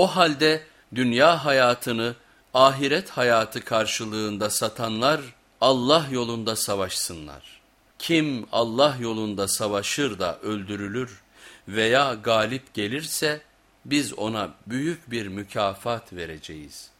O halde dünya hayatını ahiret hayatı karşılığında satanlar Allah yolunda savaşsınlar. Kim Allah yolunda savaşır da öldürülür veya galip gelirse biz ona büyük bir mükafat vereceğiz.''